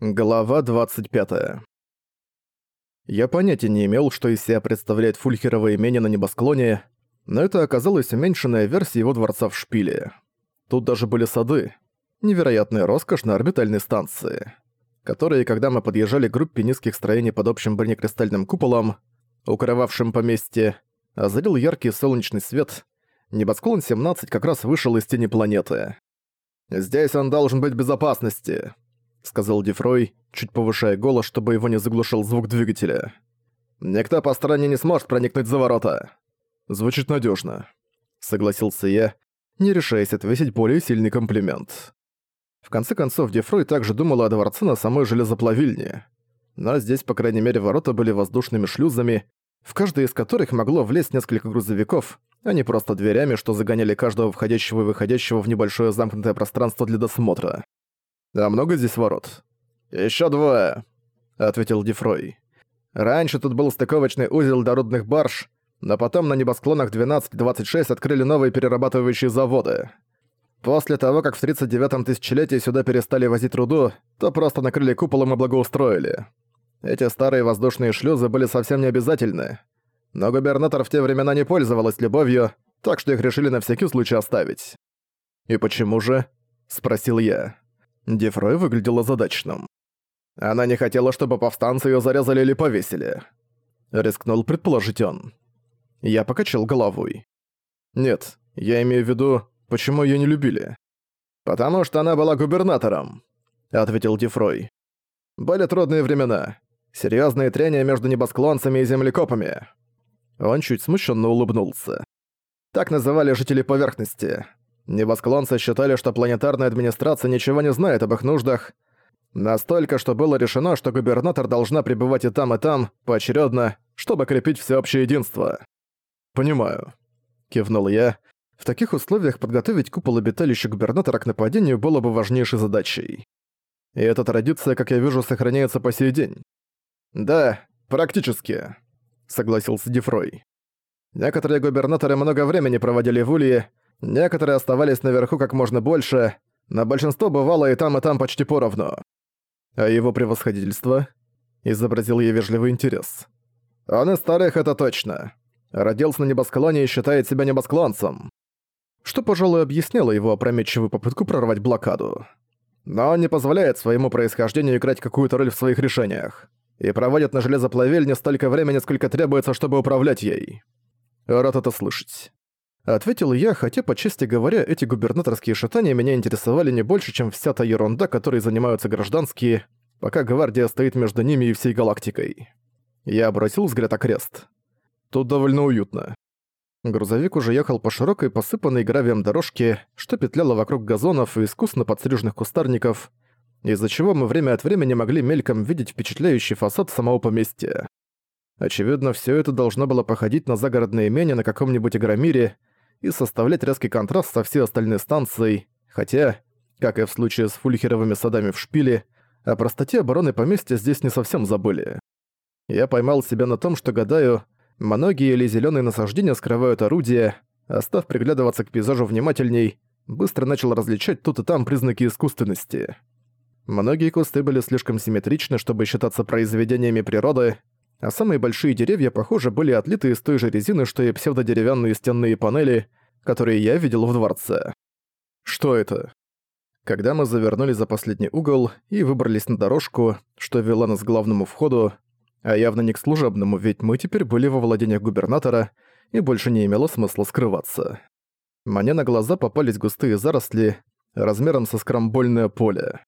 Глава 25. Я понятия не имел, что из себя представляет фульхерово имение на небосклоне, но это оказалась уменьшенная версия его дворца в шпиле. Тут даже были сады. Невероятная роскошь на орбитальной станции, которые, когда мы подъезжали к группе низких строений под общим бронекристальным куполом, укрывавшим поместье, озарил яркий солнечный свет, небосклон 17 как раз вышел из тени планеты. «Здесь он должен быть в безопасности», — сказал Дефрой, чуть повышая голос, чтобы его не заглушил звук двигателя. «Никто по стороне не сможет проникнуть за ворота». «Звучит надежно, согласился я, не решаясь отвесить более сильный комплимент. В конце концов, Дефрой также думала о дворце на самой железоплавильне. Но здесь, по крайней мере, ворота были воздушными шлюзами, в каждый из которых могло влезть несколько грузовиков, а не просто дверями, что загоняли каждого входящего и выходящего в небольшое замкнутое пространство для досмотра. «А много здесь ворот?» «Ещё двое», — ответил Дефрой. «Раньше тут был стыковочный узел дородных барж, но потом на небосклонах 12-26 открыли новые перерабатывающие заводы. После того, как в 39-м тысячелетии сюда перестали возить руду, то просто накрыли куполом и благоустроили. Эти старые воздушные шлюзы были совсем не обязательны. Но губернатор в те времена не пользовалась любовью, так что их решили на всякий случай оставить. «И почему же?» — спросил я. Дефрой выглядел озадаченным. Она не хотела, чтобы повстанцы её зарезали или повесили. Рискнул предположить он. Я покачал головой. Нет, я имею в виду, почему её не любили. «Потому что она была губернатором», — ответил Дефрой. «Были трудные времена. Серьёзные трения между небосклонцами и землекопами». Он чуть смущенно улыбнулся. Так называли жители поверхности. Небосклонцы считали, что планетарная администрация ничего не знает об их нуждах, настолько, что было решено, что губернатор должна пребывать и там, и там, поочередно, чтобы крепить всеобщее единство. «Понимаю», — кивнул я. В таких условиях подготовить купол обиталища губернатора к нападению было бы важнейшей задачей. И эта традиция, как я вижу, сохраняется по сей день. «Да, практически», — согласился Дефрой. Некоторые губернаторы много времени проводили в Улье, Некоторые оставались наверху как можно больше, но большинство бывало и там, и там почти поровну. А его превосходительство изобразил ей вежливый интерес. Он из старых, это точно. Родился на небосклоне и считает себя небосклонцем. Что, пожалуй, объясняло его опрометчивую попытку прорвать блокаду. Но он не позволяет своему происхождению играть какую-то роль в своих решениях. И проводит на железоплавильне столько времени, сколько требуется, чтобы управлять ей. Рад это слышать. Ответил я, хотя, по чести говоря, эти губернаторские шатания меня интересовали не больше, чем вся та ерунда, которой занимаются гражданские, пока гвардия стоит между ними и всей галактикой. Я бросил взгляд окрест. Тут довольно уютно. Грузовик уже ехал по широкой, посыпанной гравием дорожке, что петляла вокруг газонов и искусно подстриженных кустарников, из-за чего мы время от времени могли мельком видеть впечатляющий фасад самого поместья. Очевидно, все это должно было походить на загородное имение на каком-нибудь Игромире, и составлять резкий контраст со всей остальной станцией, хотя, как и в случае с фульхеровыми садами в шпиле, о простоте обороны поместья здесь не совсем забыли. Я поймал себя на том, что гадаю, многие или зеленые насаждения скрывают орудия, а став приглядываться к пейзажу внимательней, быстро начал различать тут и там признаки искусственности. Многие кусты были слишком симметричны, чтобы считаться произведениями природы, а самые большие деревья, похоже, были отлиты из той же резины, что и псевдодеревянные стенные панели, которые я видел в дворце. Что это? Когда мы завернули за последний угол и выбрались на дорожку, что вела нас к главному входу, а явно не к служебному, ведь мы теперь были во владениях губернатора, и больше не имело смысла скрываться. Мне на глаза попались густые заросли, размером со скрамбольное поле.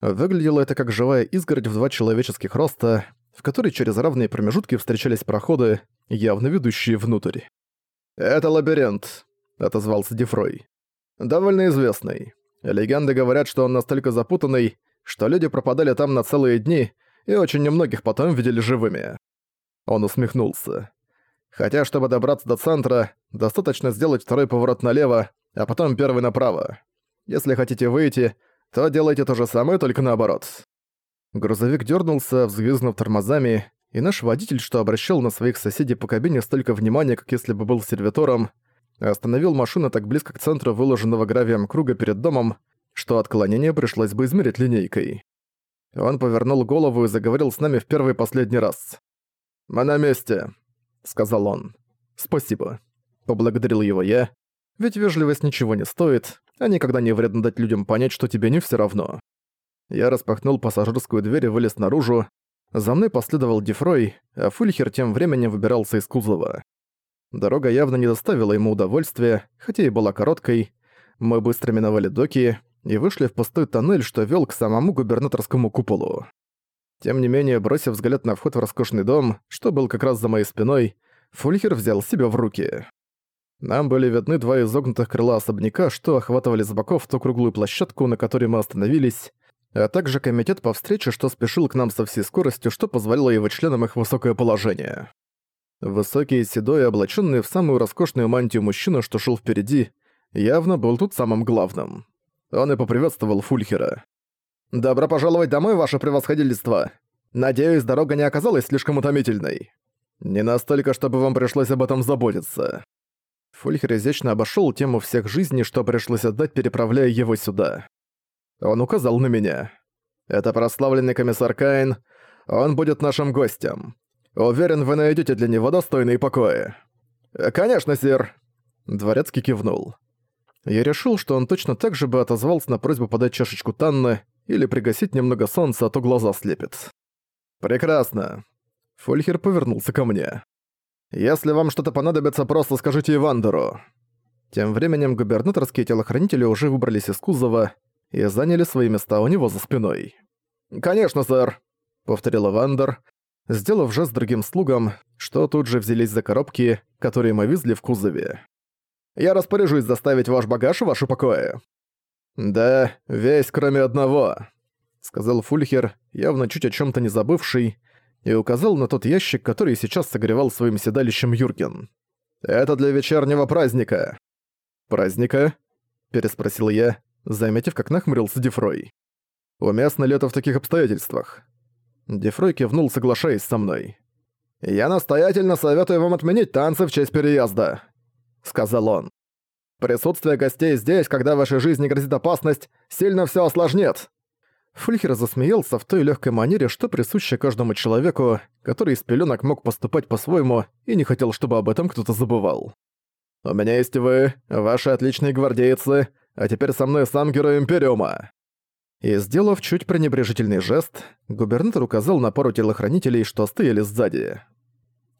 Выглядело это как живая изгородь в два человеческих роста, в которой через равные промежутки встречались проходы, явно ведущие внутрь. «Это лабиринт», — отозвался Дефрой. «Довольно известный. Легенды говорят, что он настолько запутанный, что люди пропадали там на целые дни, и очень немногих потом видели живыми». Он усмехнулся. «Хотя, чтобы добраться до центра, достаточно сделать второй поворот налево, а потом первый направо. Если хотите выйти, то делайте то же самое, только наоборот. Грузовик дернулся, взвизгнув тормозами, и наш водитель, что обращал на своих соседей по кабине столько внимания, как если бы был сервитором, остановил машину так близко к центру выложенного гравием круга перед домом, что отклонение пришлось бы измерить линейкой. Он повернул голову и заговорил с нами в первый и последний раз. «Мы на месте», — сказал он. «Спасибо». Поблагодарил его я, ведь вежливость ничего не стоит, а никогда не вредно дать людям понять, что тебе не все равно. Я распахнул пассажирскую дверь и вылез наружу. За мной последовал Дефрой, а Фульхер тем временем выбирался из кузова. Дорога явно не доставила ему удовольствия, хотя и была короткой. Мы быстро миновали доки и вышли в пустой тоннель, что вел к самому губернаторскому куполу. Тем не менее, бросив взгляд на вход в роскошный дом, что был как раз за моей спиной, Фульхер взял себя в руки. Нам были видны два изогнутых крыла особняка, что охватывали с боков ту круглую площадку, на которой мы остановились, а также комитет по встрече, что спешил к нам со всей скоростью, что позволило его членам их высокое положение. Высокий, седой, облаченный в самую роскошную мантию мужчина, что шел впереди, явно был тут самым главным. Он и поприветствовал Фульхера. «Добро пожаловать домой, ваше превосходительство! Надеюсь, дорога не оказалась слишком утомительной. Не настолько, чтобы вам пришлось об этом заботиться». Фульхер изящно обошёл тему всех жизней, что пришлось отдать, переправляя его сюда. Он указал на меня. «Это прославленный комиссар Каин. Он будет нашим гостем. Уверен, вы найдете для него достойные покои». «Конечно, сир!» Дворецкий кивнул. Я решил, что он точно так же бы отозвался на просьбу подать чашечку Танны или пригасить немного солнца, а то глаза слепит. «Прекрасно!» Фольхер повернулся ко мне. Если вам что-то понадобится, просто скажите Ивандеру». Тем временем губернаторские телохранители уже выбрались из кузова и заняли свои места у него за спиной. «Конечно, сэр», — повторил Ивандер, сделав жест другим слугам, что тут же взялись за коробки, которые мы везли в кузове. «Я распоряжусь заставить ваш багаж в ваши покои». «Да, весь кроме одного», — сказал Фульхер, явно чуть о чем то не забывший, и указал на тот ящик, который сейчас согревал своим седалищем Юрген. «Это для вечернего праздника». «Праздника?» – переспросил я, заметив, как нахмурился Дефрой. «Уместно ли это в таких обстоятельствах?» Дефрой кивнул, соглашаясь со мной. «Я настоятельно советую вам отменить танцы в честь переезда», — сказал он. «Присутствие гостей здесь, когда вашей жизни грозит опасность, сильно все осложнит. Фульхер засмеялся в той легкой манере, что присуща каждому человеку, который из пеленок мог поступать по-своему и не хотел, чтобы об этом кто-то забывал. «У меня есть вы, ваши отличные гвардейцы, а теперь со мной сам герой Империума». И сделав чуть пренебрежительный жест, губернатор указал на пару телохранителей, что стояли сзади.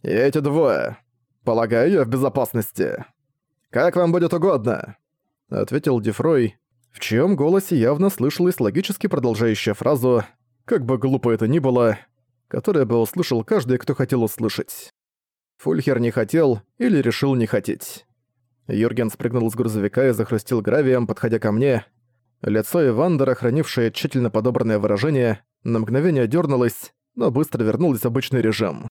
«И эти двое. Полагаю, я в безопасности. Как вам будет угодно», — ответил Дефрой, в чьем голосе явно слышалась логически продолжающая фразу «как бы глупо это ни было», которая бы услышал каждый, кто хотел услышать. Фульхер не хотел или решил не хотеть. Юрген спрыгнул с грузовика и захрустил гравием, подходя ко мне. Лицо Ивандера, хранившее тщательно подобранное выражение, на мгновение дернулось, но быстро вернулось в обычный режим.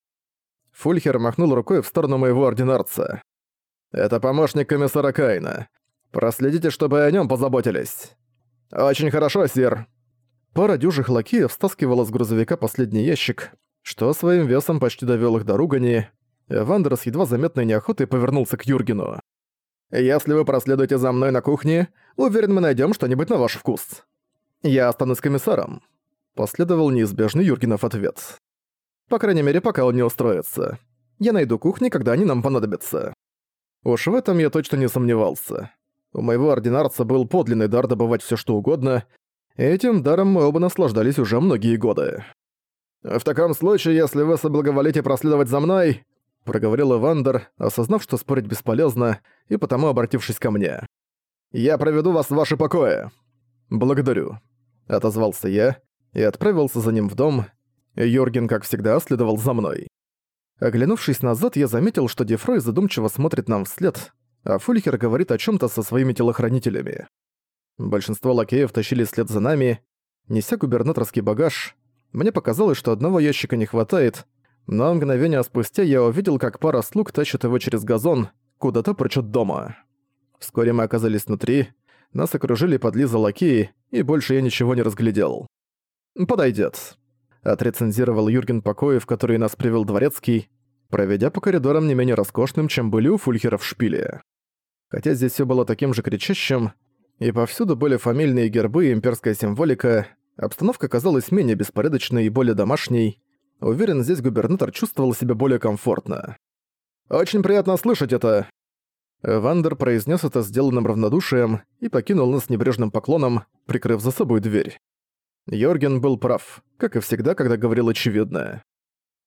Фульхер махнул рукой в сторону моего ординарца. «Это помощник комиссара Кайна. Проследите, чтобы о нем позаботились». «Очень хорошо, сир». Пара дюжих лакеев стаскивала с грузовика последний ящик, что своим весом почти довел их до ругани. Вандер с едва заметной неохотой повернулся к Юргену. «Если вы проследуете за мной на кухне, уверен, мы найдем что-нибудь на ваш вкус. Я останусь комиссаром», — последовал неизбежный Юргенов ответ. «По крайней мере, пока он не устроится. Я найду кухни, когда они нам понадобятся». Уж в этом я точно не сомневался. У моего ординарца был подлинный дар добывать все что угодно, этим даром мы оба наслаждались уже многие годы. «В таком случае, если вы соблаговолите проследовать за мной», — проговорил Эвандер, осознав, что спорить бесполезно, и потому обратившись ко мне. «Я проведу вас в ваши покои». «Благодарю», — отозвался я и отправился за ним в дом. Йорген, как всегда, следовал за мной. Оглянувшись назад, я заметил, что Дефрой задумчиво смотрит нам вслед, а Фульхер говорит о чем то со своими телохранителями. Большинство лакеев тащили след за нами, неся губернаторский багаж. Мне показалось, что одного ящика не хватает, но мгновение спустя я увидел, как пара слуг тащит его через газон, куда-то прочь от дома. Вскоре мы оказались внутри, нас окружили подлиза лакеи, и больше я ничего не разглядел. «Подойдет», — отрецензировал Юрген покои, в который нас привел дворецкий, проведя по коридорам не менее роскошным, чем были у Фульхера в шпиле. Хотя здесь все было таким же кричащим, и повсюду были фамильные гербы и имперская символика, Обстановка казалась менее беспорядочной и более домашней. Уверен, здесь губернатор чувствовал себя более комфортно. «Очень приятно слышать это!» Вандер произнес это сделанным равнодушием и покинул нас небрежным поклоном, прикрыв за собой дверь. Йорген был прав, как и всегда, когда говорил очевидное.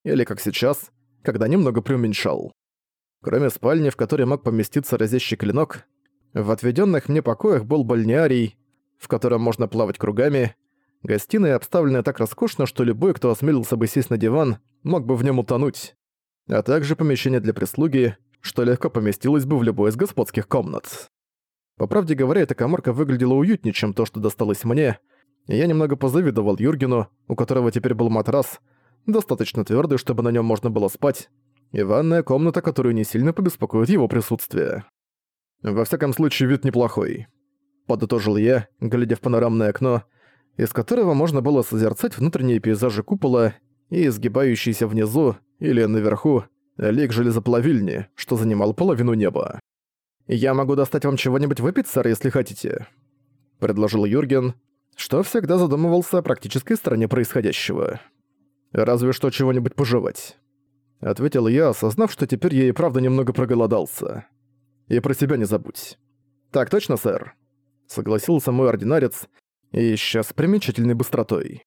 Или как сейчас, когда немного преуменьшал. Кроме спальни, в которой мог поместиться разящий клинок, в отведенных мне покоях был бальнеарий, в котором можно плавать кругами, гостиная обставленная так роскошно, что любой, кто осмелился бы сесть на диван, мог бы в нем утонуть, а также помещение для прислуги, что легко поместилось бы в любой из господских комнат. По правде говоря, эта коморка выглядела уютнее, чем то, что досталось мне, и я немного позавидовал Юргену, у которого теперь был матрас, достаточно твердый, чтобы на нем можно было спать, и ванная комната, которую не сильно побеспокоит его присутствие. Во всяком случае, вид неплохой. Подытожил я, глядя в панорамное окно, из которого можно было созерцать внутренние пейзажи купола и изгибающийся внизу, или наверху, лик железоплавильни, что занимал половину неба. «Я могу достать вам чего-нибудь выпить, сэр, если хотите», — предложил Юрген, что всегда задумывался о практической стороне происходящего. «Разве что чего-нибудь пожевать», — ответил я, осознав, что теперь я и правда немного проголодался. «И про себя не забудь». «Так точно, сэр», — согласился мой ординарец, и исчез примечательной быстротой.